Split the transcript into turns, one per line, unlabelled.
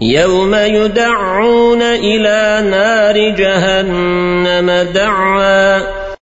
يوم يدعون إلى نار جهنم دعا